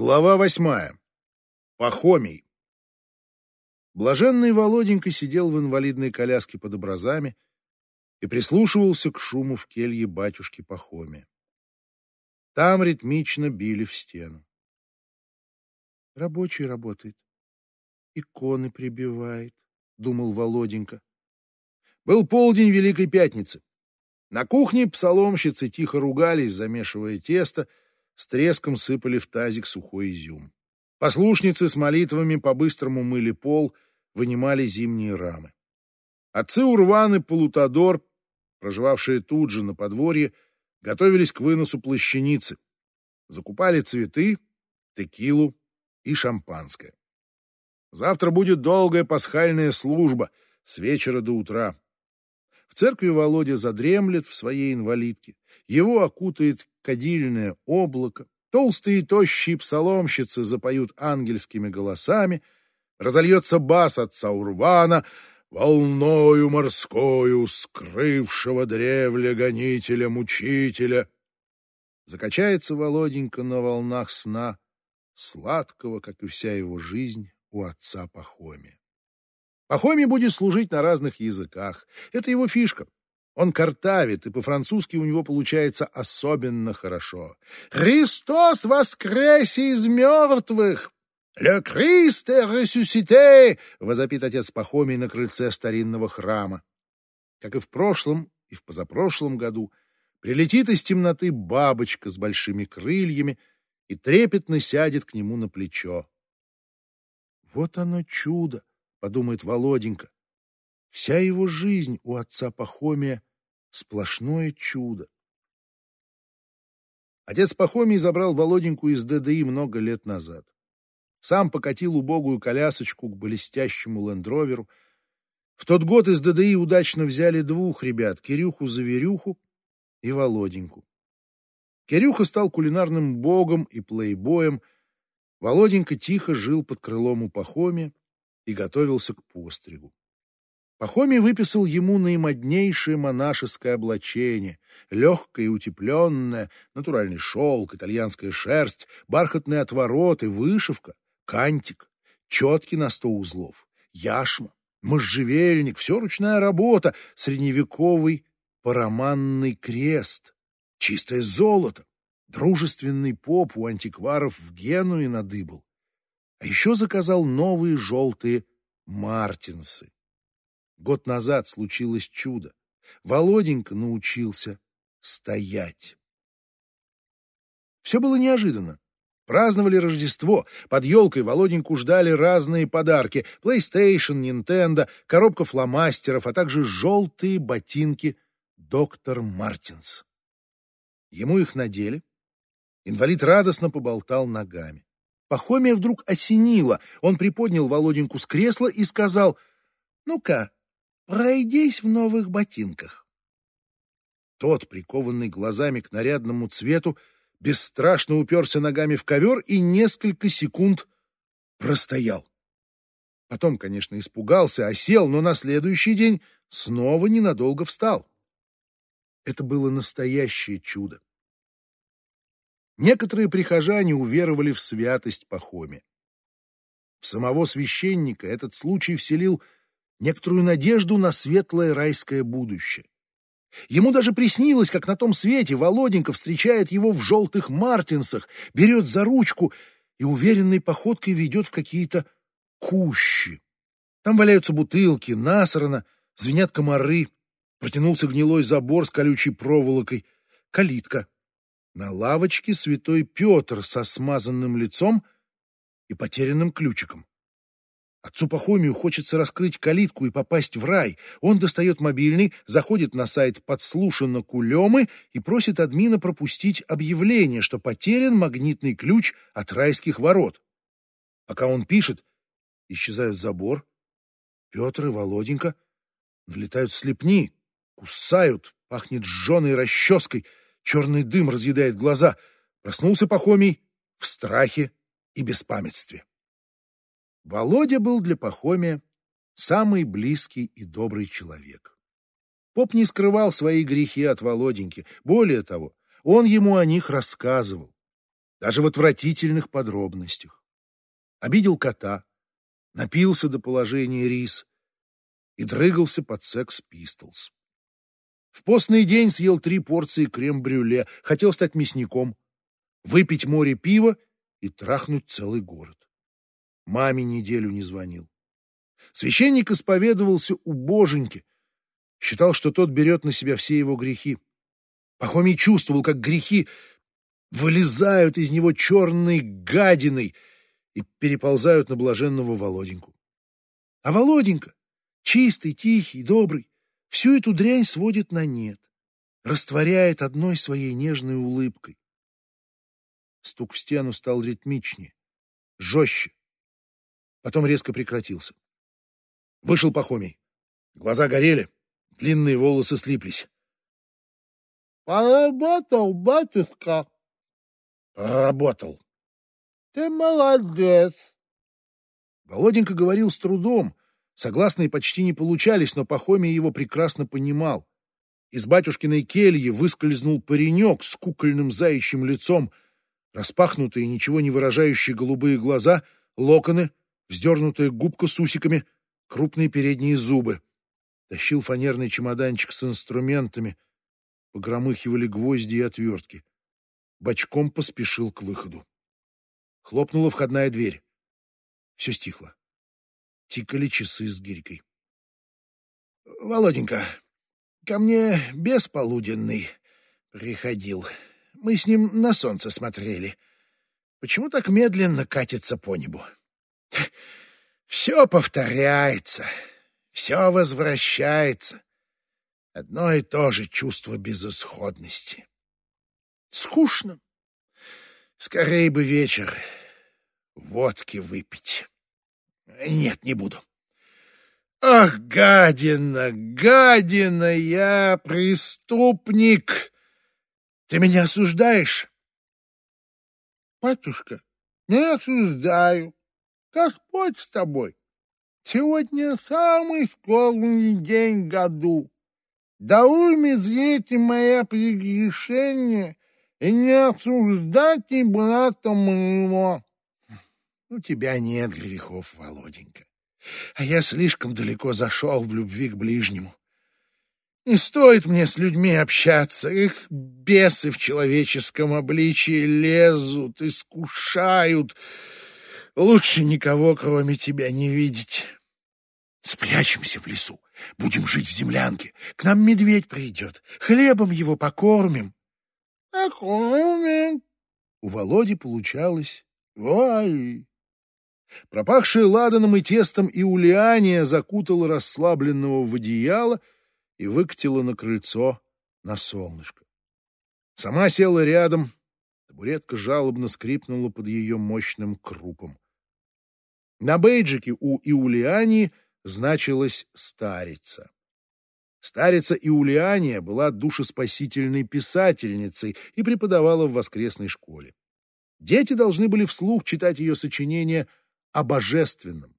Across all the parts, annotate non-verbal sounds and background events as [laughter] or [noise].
Глава восьмая. Пахомий. Блаженный Володенька сидел в инвалидной коляске под образами и прислушивался к шуму в келье батюшки Пахомия. Там ритмично били в стену. Рабочий работает, иконы прибивает, думал Володенька. Был полдень Великой Пятницы. На кухне псаломщицы тихо ругались, замешивая тесто, с треском сыпали в тазик сухой изюм. Послушницы с молитвами по-быстрому мыли пол, вынимали зимние рамы. Отцы Урван и Полутодор, проживавшие тут же на подворье, готовились к выносу плащаницы. Закупали цветы, текилу и шампанское. Завтра будет долгая пасхальная служба с вечера до утра. В церкви Володя задремлет в своей инвалидке. Его окутает кадильное облако, толстые и тощие псаломщицы запоют ангельскими голосами, разольется бас отца Урвана, волною морскою скрывшего древля гонителя-мучителя. Закачается Володенька на волнах сна, сладкого, как и вся его жизнь, у отца Пахоми. Пахоми будет служить на разных языках. Это его фишка. Он картавит, и по-французски у него получается особенно хорошо. «Христос воскресе из мертвых!» «Le Christ est ressuscité!» — возопит отец Пахомий на крыльце старинного храма. Как и в прошлом и в позапрошлом году, прилетит из темноты бабочка с большими крыльями и трепетно сядет к нему на плечо. «Вот оно чудо!» — подумает Володенька. Вся его жизнь у отца Пахомия Сплошное чудо. Отец Пахомий забрал Володеньку из ДДИ много лет назад. Сам покатил убогую колясочку к блестящему лендроверу. В тот год из ДДИ удачно взяли двух ребят — Кирюху-Заверюху и Володеньку. Кирюха стал кулинарным богом и плейбоем. Володенька тихо жил под крылом у Пахомия и готовился к постригу. Пахомий выписал ему наимоднейшее монашеское облачение, легкое и утепленное, натуральный шелк, итальянская шерсть, бархатные отвороты, вышивка, кантик, четки на сто узлов, яшма, можжевельник, все ручная работа, средневековый параманный крест, чистое золото, дружественный поп у антикваров в Генуе надыбал. А еще заказал новые желтые мартинсы. Год назад случилось чудо. Володенька научился стоять. Все было неожиданно. Праздновали Рождество. Под елкой Володеньку ждали разные подарки. PlayStation, Nintendo, коробка фломастеров, а также желтые ботинки доктор Мартинс. Ему их надели. Инвалид радостно поболтал ногами. Пахомия вдруг осенило. Он приподнял Володеньку с кресла и сказал, «Ну-ка, Пройдись в новых ботинках. Тот, прикованный глазами к нарядному цвету, бесстрашно уперся ногами в ковер и несколько секунд простоял. Потом, конечно, испугался, осел, но на следующий день снова ненадолго встал. Это было настоящее чудо. Некоторые прихожане уверовали в святость Пахоме. В самого священника этот случай вселил некоторую надежду на светлое райское будущее. Ему даже приснилось, как на том свете Володенька встречает его в желтых мартинсах, берет за ручку и уверенной походкой ведет в какие-то кущи. Там валяются бутылки, насрано, звенят комары, протянулся гнилой забор с колючей проволокой, калитка. На лавочке святой Петр со смазанным лицом и потерянным ключиком. Отцу Пахомию хочется раскрыть калитку и попасть в рай. Он достает мобильный, заходит на сайт подслушано Кулемы и просит админа пропустить объявление, что потерян магнитный ключ от райских ворот. Пока он пишет, исчезают забор, Петр и Володенька, влетают слепни, кусают, пахнет сжженной расческой, черный дым разъедает глаза. Проснулся Пахомий в страхе и беспамятстве. Володя был для Пахомия самый близкий и добрый человек. Поп не скрывал свои грехи от Володеньки. Более того, он ему о них рассказывал. даже в отвратительных подробностях. Обидел кота, напился до положения рис и дрыгался под секс-пистолс. В постный день съел три порции крем-брюле, хотел стать мясником, выпить море пива и трахнуть целый город. Маме неделю не звонил. Священник исповедовался у боженьки, считал, что тот берет на себя все его грехи. Пахомий чувствовал, как грехи вылезают из него черной гадиной и переползают на блаженного Володеньку. А Володенька, чистый, тихий, добрый, всю эту дрянь сводит на нет, растворяет одной своей нежной улыбкой. Стук в стену стал ритмичнее, жестче. Потом резко прекратился. Вышел Пахомий. Глаза горели, длинные волосы слиплись. Поработал, батюшка. Поработал. Ты молодец. Володенька говорил с трудом. Согласные почти не получались, но Пахомий его прекрасно понимал. Из батюшкиной кельи выскользнул паренек с кукольным заячьим лицом, распахнутые, ничего не выражающие голубые глаза, локоны, вздернутая губка с усиками, крупные передние зубы. Тащил фанерный чемоданчик с инструментами, погромыхивали гвозди и отвертки. Бочком поспешил к выходу. Хлопнула входная дверь. Все стихло. Тикали часы с гирькой. — Володенька, ко мне бес полуденный приходил. Мы с ним на солнце смотрели. Почему так медленно катится по небу? [laughs] Все повторяется, все возвращается. Одно и то же чувство безысходности. Скучно. Скорее бы вечер водки выпить. Нет, не буду. Ах, гадина, гадина, я преступник. Ты меня осуждаешь? Батюшка, не осуждаю. Господь с тобой. Сегодня самый скорбный день в году. Да умеете мое прегрешение и не осуждайте брата моего. У тебя нет грехов, Володенька, а я слишком далеко зашел в любви к ближнему. Не стоит мне с людьми общаться, их бесы в человеческом обличии лезут, искушают. Лучше никого, кроме тебя, не видеть. Спрячемся в лесу, будем жить в землянке. К нам медведь придет, хлебом его покормим. Покормим. У Володи получалось «Вай!». Пропахшая ладаном и тестом Иулиания закутала расслабленного в одеяло и выкатила на крыльцо на солнышко. Сама села рядом, табуретка жалобно скрипнула под ее мощным крупом. На бейджике у Иулиании значилась «старица». Старица Иулиания была душеспасительной писательницей и преподавала в воскресной школе. Дети должны были вслух читать ее сочинения о божественном.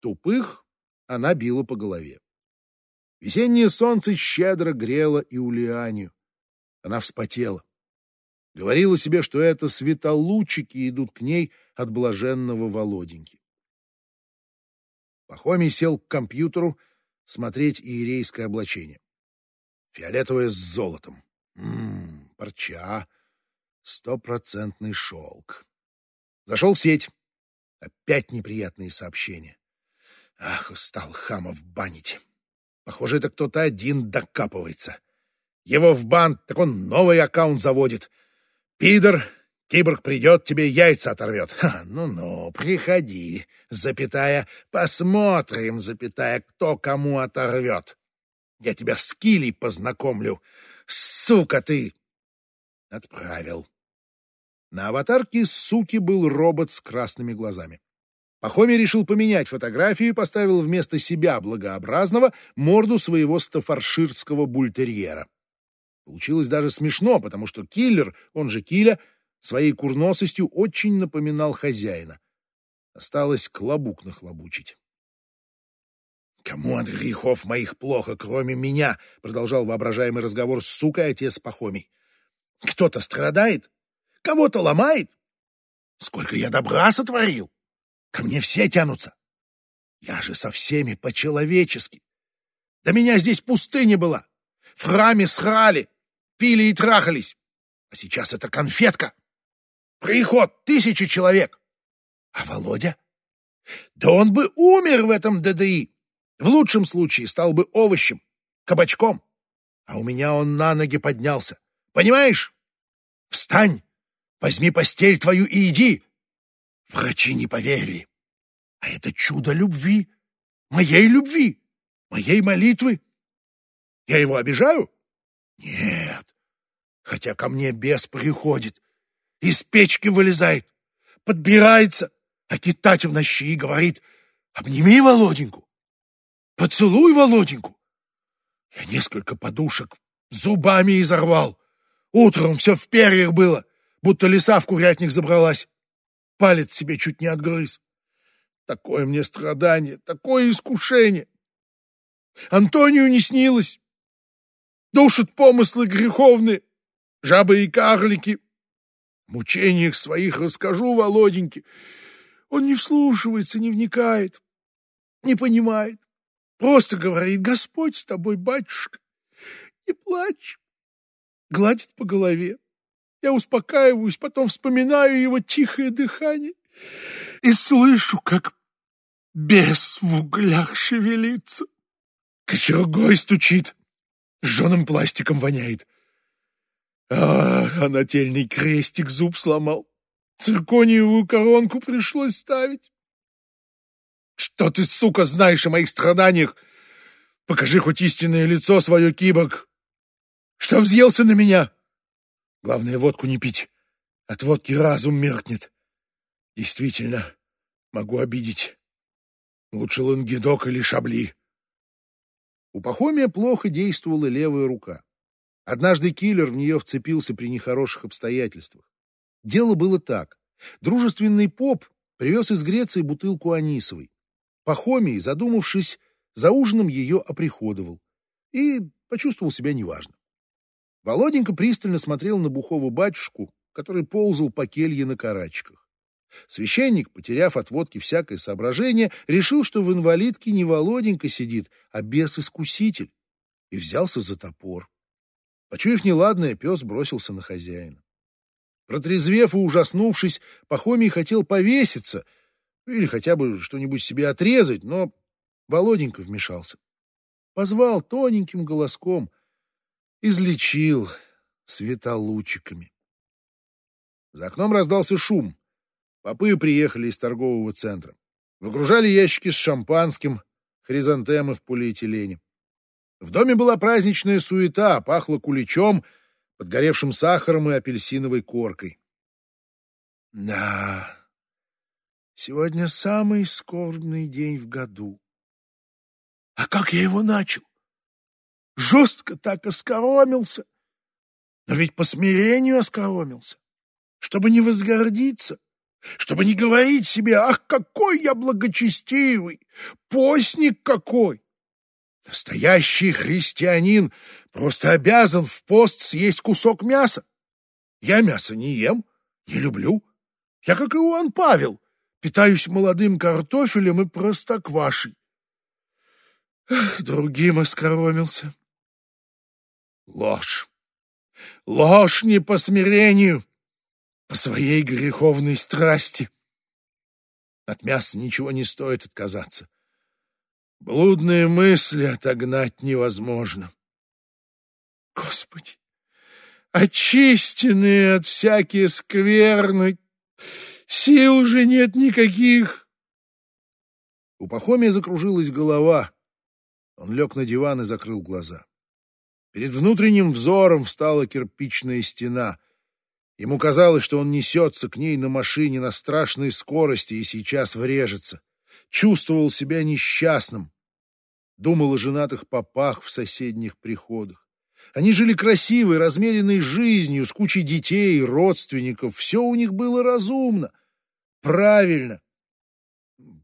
Тупых она била по голове. Весеннее солнце щедро грело Иулианию. Она вспотела. Говорила себе, что это светолучики идут к ней от блаженного Володеньки. Пахомий сел к компьютеру смотреть иерейское облачение. Фиолетовое с золотом. Ммм, парча. Стопроцентный шелк. Зашел в сеть. Опять неприятные сообщения. Ах, устал хамов банить. Похоже, это кто-то один докапывается. Его в бан, так он новый аккаунт заводит. Пидор, киборг придет, тебе яйца оторвет. Ну-ну, приходи, запятая, посмотрим, запятая, кто кому оторвет. Я тебя с Килей познакомлю. Сука ты! Отправил. На аватарке суки был робот с красными глазами. Пахомий решил поменять фотографию и поставил вместо себя благообразного морду своего стафарширского бультерьера. Получилось даже смешно, потому что киллер, он же Киля, своей курносостью очень напоминал хозяина. Осталось клобук нахлобучить. «Кому от грехов моих плохо, кроме меня?» — продолжал воображаемый разговор с сукой отец Пахомий. «Кто-то страдает? Кого-то ломает? Сколько я добра сотворил! Ко мне все тянутся. Я же со всеми по-человечески. Да меня здесь пустыня была. В храме срали, пили и трахались. А сейчас это конфетка. Приход тысячи человек. А Володя? Да он бы умер в этом ДДИ. В лучшем случае стал бы овощем, кабачком. А у меня он на ноги поднялся. Понимаешь? Встань, возьми постель твою и иди. Врачи не поверили. А это чудо любви, моей любви, моей молитвы. Я его обижаю? Нет. Хотя ко мне бес приходит, из печки вылезает, подбирается, а китать в нощи говорит, обними Володеньку, поцелуй Володеньку. Я несколько подушек зубами изорвал. Утром все в перьях было, будто лиса в курятник забралась. Палец себе чуть не отгрыз. Такое мне страдание, такое искушение. Антонию не снилось. Душат помыслы греховные, жабы и карлики. Мучениях своих расскажу Володеньке. Он не вслушивается, не вникает, не понимает. Просто говорит, Господь с тобой, батюшка, не плачь. Гладит по голове. Я успокаиваюсь, потом вспоминаю его тихое дыхание и слышу, как бес в углях шевелится. Кочергой стучит, жженым пластиком воняет. А, а нательный крестик зуб сломал. Циркониевую коронку пришлось ставить. Что ты, сука, знаешь о моих страданиях? Покажи хоть истинное лицо свое, кибок. Что взъелся на меня? Главное, водку не пить. От водки разум меркнет. Действительно, могу обидеть. Лучше лангедок или шабли. У Пахомия плохо действовала левая рука. Однажды киллер в нее вцепился при нехороших обстоятельствах. Дело было так. Дружественный поп привез из Греции бутылку анисовой. Пахомий, задумавшись, за ужином ее оприходовал и почувствовал себя неважно. Володенька пристально смотрел на бухого батюшку, который ползал по келье на карачках. Священник, потеряв от водки всякое соображение, решил, что в инвалидке не Володенька сидит, а бес-искуситель, и взялся за топор. Почуяв неладное, пес бросился на хозяина. Протрезвев и ужаснувшись, Пахомий хотел повеситься или хотя бы что-нибудь себе отрезать, но Володенька вмешался. Позвал тоненьким голоском, излечил светолучиками. За окном раздался шум. Попы приехали из торгового центра. Выгружали ящики с шампанским, хризантемы в полиэтилене. В доме была праздничная суета, пахло куличом, подгоревшим сахаром и апельсиновой коркой. Да, сегодня самый скорбный день в году. А как я его начал? Жестко так оскоромился. Но ведь по смирению оскоромился, чтобы не возгордиться, чтобы не говорить себе, ах, какой я благочестивый, постник какой. Настоящий христианин просто обязан в пост съесть кусок мяса. Я мясо не ем, не люблю. Я, как Иоанн Павел, питаюсь молодым картофелем и простоквашей. Ах, другим оскоромился. Ложь. Ложь не по смирению, по своей греховной страсти. От мяса ничего не стоит отказаться. Блудные мысли отогнать невозможно. Господи, очистенные от всякие скверны, сил уже нет никаких. У Пахомия закружилась голова. Он лег на диван и закрыл глаза. Перед внутренним взором встала кирпичная стена. Ему казалось, что он несется к ней на машине на страшной скорости и сейчас врежется. Чувствовал себя несчастным, думал о женатых попах в соседних приходах. Они жили красивой, размеренной жизнью, с кучей детей, родственников. Все у них было разумно, правильно.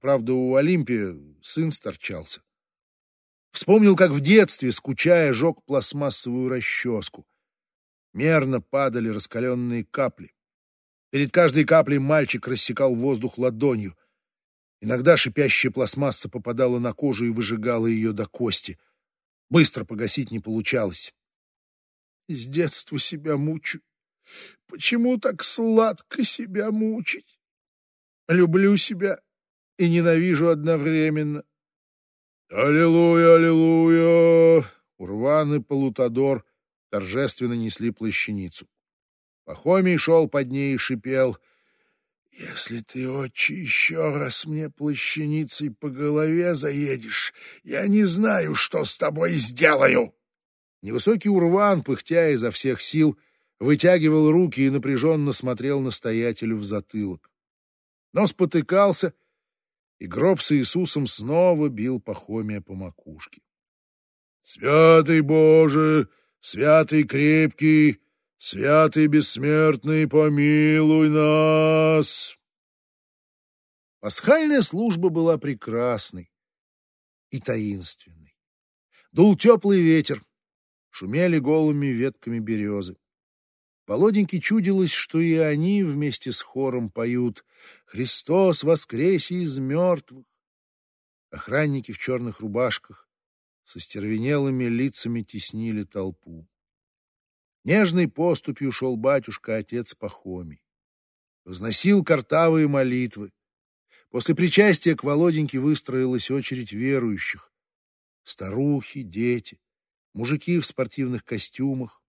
Правда, у Олимпия сын сторчался. Вспомнил, как в детстве, скучая, жег пластмассовую расческу. Мерно падали раскаленные капли. Перед каждой каплей мальчик рассекал воздух ладонью. Иногда шипящая пластмасса попадала на кожу и выжигала ее до кости. Быстро погасить не получалось. С детства себя мучу. Почему так сладко себя мучить? Люблю себя и ненавижу одновременно. Аллилуйя, аллилуйя! Урван и Полутодор торжественно несли плащаницу. Пахомий шел под ней и шипел. «Если ты, отче, еще раз мне плащаницей по голове заедешь, я не знаю, что с тобой сделаю!» Невысокий Урван, пыхтя изо всех сил, вытягивал руки и напряженно смотрел настоятелю в затылок. Но спотыкался, и гроб с Иисусом снова бил Пахомия по макушке. «Святый Боже, святый крепкий, святый бессмертный, помилуй нас!» Пасхальная служба была прекрасной и таинственной. Дул теплый ветер, шумели голыми ветками березы. Володеньке чудилось, что и они вместе с хором поют «Христос воскресе из мертвых». Охранники в черных рубашках со стервенелыми лицами теснили толпу. Нежной поступью шел батюшка-отец Пахомий. Возносил картавые молитвы. После причастия к Володеньке выстроилась очередь верующих. Старухи, дети, мужики в спортивных костюмах,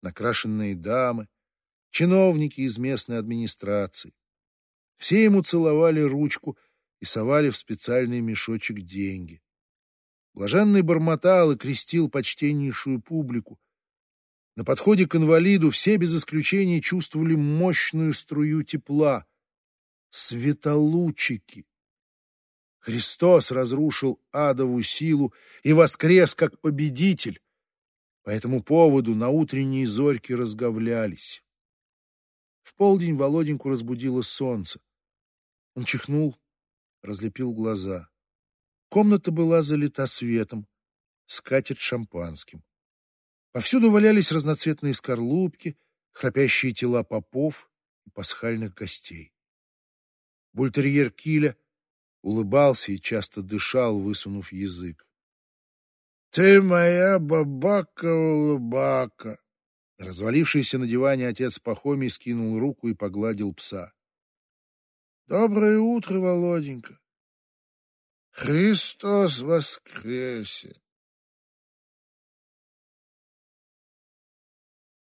накрашенные дамы, чиновники из местной администрации. Все ему целовали ручку и совали в специальный мешочек деньги. Блаженный бормотал и крестил почтеннейшую публику. На подходе к инвалиду все без исключения чувствовали мощную струю тепла. Светолучики! Христос разрушил адову силу и воскрес как победитель. По этому поводу на утренние зорьки разговлялись. В полдень Володеньку разбудило солнце. Он чихнул, разлепил глаза. Комната была залита светом, скатерть шампанским. Повсюду валялись разноцветные скорлупки, храпящие тела попов и пасхальных гостей. Бультерьер Киля улыбался и часто дышал, высунув язык. «Ты моя бабака-улыбака!» Развалившийся на диване отец Пахомий скинул руку и погладил пса. «Доброе утро, Володенька! Христос воскресе!»